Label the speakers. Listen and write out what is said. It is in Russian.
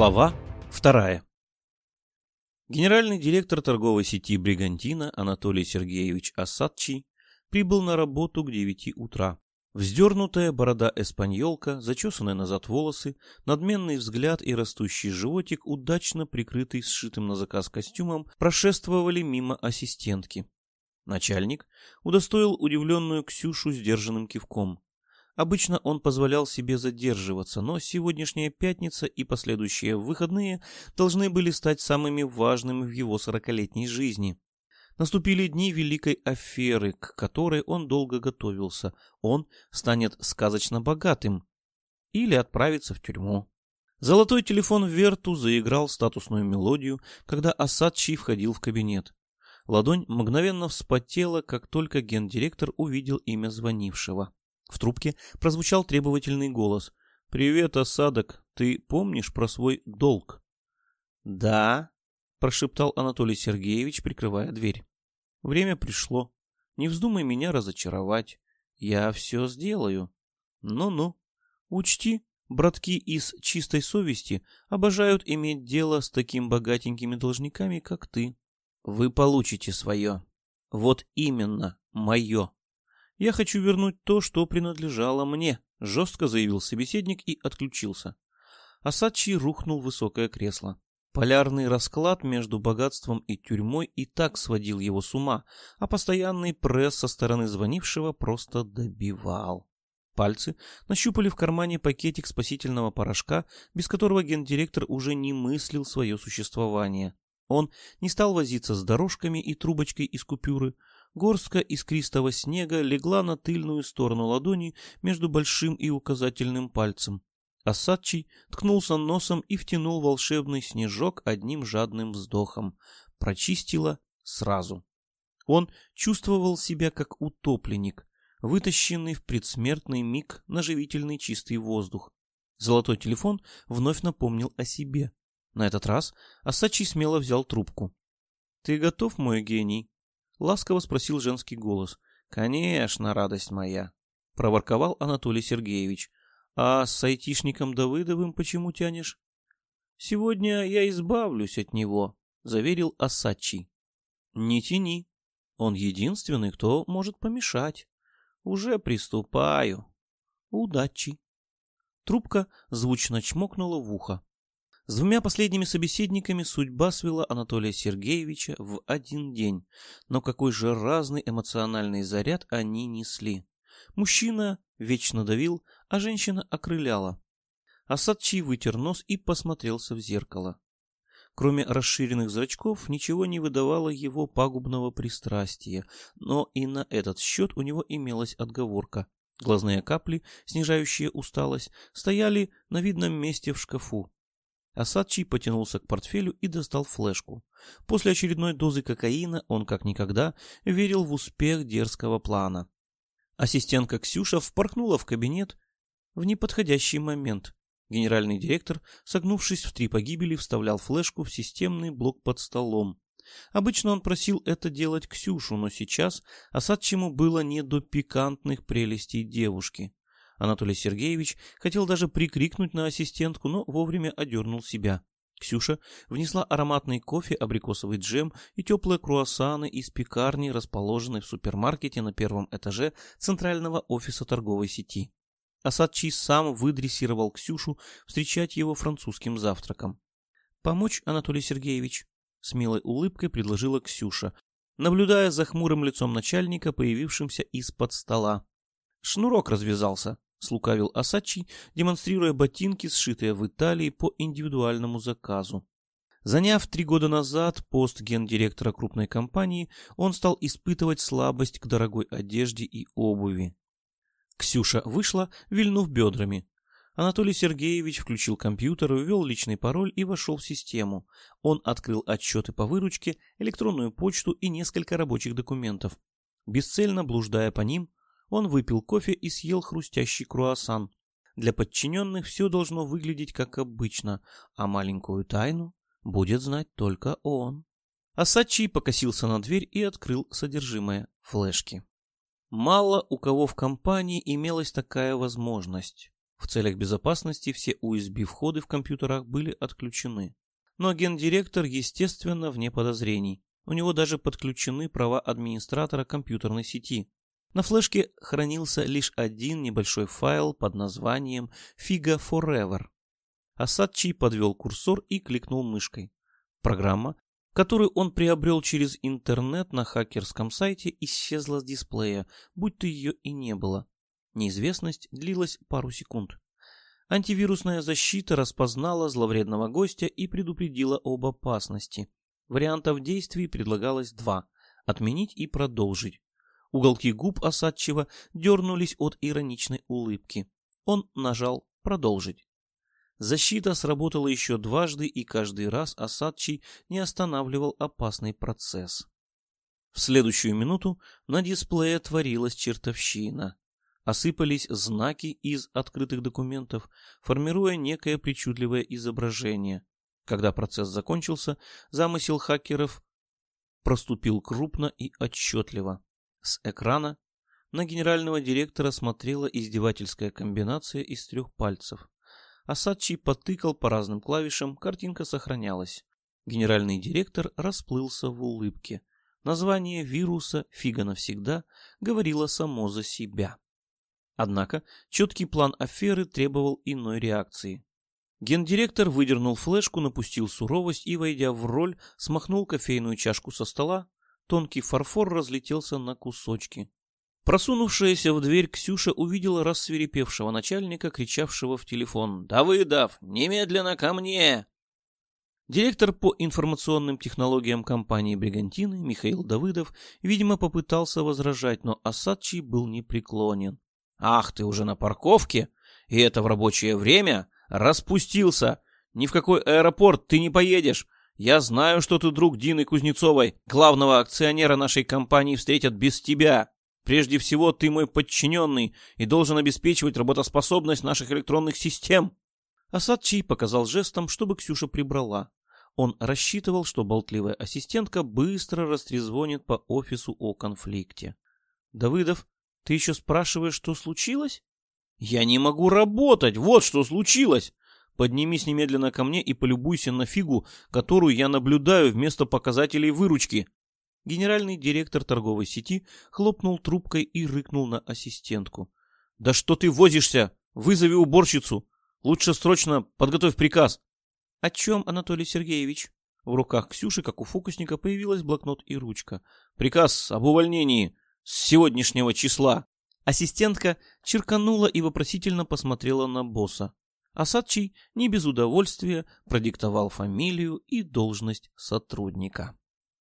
Speaker 1: Глава вторая. Генеральный директор торговой сети «Бригантина» Анатолий Сергеевич Осадчий прибыл на работу к 9 утра. Вздернутая борода эспаньолка, зачесанные назад волосы, надменный взгляд и растущий животик, удачно прикрытый сшитым на заказ костюмом, прошествовали мимо ассистентки. Начальник удостоил удивленную Ксюшу сдержанным кивком. Обычно он позволял себе задерживаться, но сегодняшняя пятница и последующие выходные должны были стать самыми важными в его сорокалетней жизни. Наступили дни великой аферы, к которой он долго готовился. Он станет сказочно богатым или отправится в тюрьму. Золотой телефон Верту заиграл статусную мелодию, когда Асадчий входил в кабинет. Ладонь мгновенно вспотела, как только гендиректор увидел имя звонившего. В трубке прозвучал требовательный голос. «Привет, осадок. Ты помнишь про свой долг?» «Да», — прошептал Анатолий Сергеевич, прикрывая дверь. «Время пришло. Не вздумай меня разочаровать. Я все сделаю. Ну-ну. Учти, братки из чистой совести обожают иметь дело с таким богатенькими должниками, как ты. Вы получите свое. Вот именно мое. «Я хочу вернуть то, что принадлежало мне», — жестко заявил собеседник и отключился. Асачи рухнул в высокое кресло. Полярный расклад между богатством и тюрьмой и так сводил его с ума, а постоянный пресс со стороны звонившего просто добивал. Пальцы нащупали в кармане пакетик спасительного порошка, без которого гендиректор уже не мыслил свое существование. Он не стал возиться с дорожками и трубочкой из купюры, Горстка искристого снега легла на тыльную сторону ладони между большим и указательным пальцем. Осадчий ткнулся носом и втянул волшебный снежок одним жадным вздохом. Прочистило сразу. Он чувствовал себя как утопленник, вытащенный в предсмертный миг на живительный чистый воздух. Золотой телефон вновь напомнил о себе. На этот раз Осадчий смело взял трубку. «Ты готов, мой гений?» Ласково спросил женский голос. «Конечно, радость моя», — проворковал Анатолий Сергеевич. «А с айтишником Давыдовым почему тянешь?» «Сегодня я избавлюсь от него», — заверил Асачи. «Не тяни. Он единственный, кто может помешать. Уже приступаю. Удачи». Трубка звучно чмокнула в ухо. С двумя последними собеседниками судьба свела Анатолия Сергеевича в один день, но какой же разный эмоциональный заряд они несли. Мужчина вечно давил, а женщина окрыляла. Асадчий вытер нос и посмотрелся в зеркало. Кроме расширенных зрачков, ничего не выдавало его пагубного пристрастия, но и на этот счет у него имелась отговорка. Глазные капли, снижающие усталость, стояли на видном месте в шкафу. Асадчий потянулся к портфелю и достал флешку. После очередной дозы кокаина он как никогда верил в успех дерзкого плана. Ассистентка Ксюша впорхнула в кабинет в неподходящий момент. Генеральный директор, согнувшись в три погибели, вставлял флешку в системный блок под столом. Обычно он просил это делать Ксюшу, но сейчас Асадчему было не до пикантных прелестей девушки. Анатолий Сергеевич хотел даже прикрикнуть на ассистентку, но вовремя одернул себя. Ксюша внесла ароматный кофе, абрикосовый джем и теплые круассаны из пекарни, расположенной в супермаркете на первом этаже центрального офиса торговой сети. Асадчий сам выдрессировал Ксюшу встречать его французским завтраком. «Помочь, Анатолий Сергеевич?» — с милой улыбкой предложила Ксюша, наблюдая за хмурым лицом начальника, появившимся из-под стола. Шнурок развязался, слукавил Асачи, демонстрируя ботинки, сшитые в Италии по индивидуальному заказу. Заняв три года назад пост гендиректора крупной компании, он стал испытывать слабость к дорогой одежде и обуви. Ксюша вышла, вильнув бедрами. Анатолий Сергеевич включил компьютер, ввел личный пароль и вошел в систему. Он открыл отчеты по выручке, электронную почту и несколько рабочих документов. Бесцельно блуждая по ним, он выпил кофе и съел хрустящий круассан. Для подчиненных все должно выглядеть как обычно, а маленькую тайну будет знать только он. Асачи покосился на дверь и открыл содержимое флешки. Мало у кого в компании имелась такая возможность. В целях безопасности все USB-входы в компьютерах были отключены. Но гендиректор, естественно, вне подозрений. У него даже подключены права администратора компьютерной сети. На флешке хранился лишь один небольшой файл под названием Figa Forever. Асадчий подвел курсор и кликнул мышкой. Программа, которую он приобрел через интернет на хакерском сайте, исчезла с дисплея, будто ее и не было. Неизвестность длилась пару секунд. Антивирусная защита распознала зловредного гостя и предупредила об опасности. Вариантов действий предлагалось два – отменить и продолжить. Уголки губ осадчиво дернулись от ироничной улыбки. Он нажал «продолжить». Защита сработала еще дважды, и каждый раз Осадчий не останавливал опасный процесс. В следующую минуту на дисплее творилась чертовщина. Осыпались знаки из открытых документов, формируя некое причудливое изображение. Когда процесс закончился, замысел хакеров проступил крупно и отчетливо. С экрана на генерального директора смотрела издевательская комбинация из трех пальцев. Асадчий потыкал по разным клавишам, картинка сохранялась. Генеральный директор расплылся в улыбке. Название вируса «Фига навсегда» говорило само за себя. Однако четкий план аферы требовал иной реакции. Гендиректор выдернул флешку, напустил суровость и, войдя в роль, смахнул кофейную чашку со стола, Тонкий фарфор разлетелся на кусочки. Просунувшаяся в дверь Ксюша увидела рассверепевшего начальника, кричавшего в телефон «Давыдов, немедленно ко мне!» Директор по информационным технологиям компании «Бригантины» Михаил Давыдов, видимо, попытался возражать, но Осадчий был непреклонен. «Ах, ты уже на парковке? И это в рабочее время? Распустился! Ни в какой аэропорт ты не поедешь! Я знаю, что ты друг Дины Кузнецовой, главного акционера нашей компании, встретят без тебя. Прежде всего, ты мой подчиненный и должен обеспечивать работоспособность наших электронных систем. Асад Чий показал жестом, чтобы Ксюша прибрала. Он рассчитывал, что болтливая ассистентка быстро растрезвонит по офису о конфликте. «Давыдов, ты еще спрашиваешь, что случилось?» «Я не могу работать, вот что случилось!» Поднимись немедленно ко мне и полюбуйся на фигу, которую я наблюдаю вместо показателей выручки. Генеральный директор торговой сети хлопнул трубкой и рыкнул на ассистентку. «Да что ты возишься? Вызови уборщицу! Лучше срочно подготовь приказ!» «О чем, Анатолий Сергеевич?» В руках Ксюши, как у фокусника, появилась блокнот и ручка. «Приказ об увольнении с сегодняшнего числа!» Ассистентка черканула и вопросительно посмотрела на босса. Асадчий не без удовольствия продиктовал фамилию и должность сотрудника.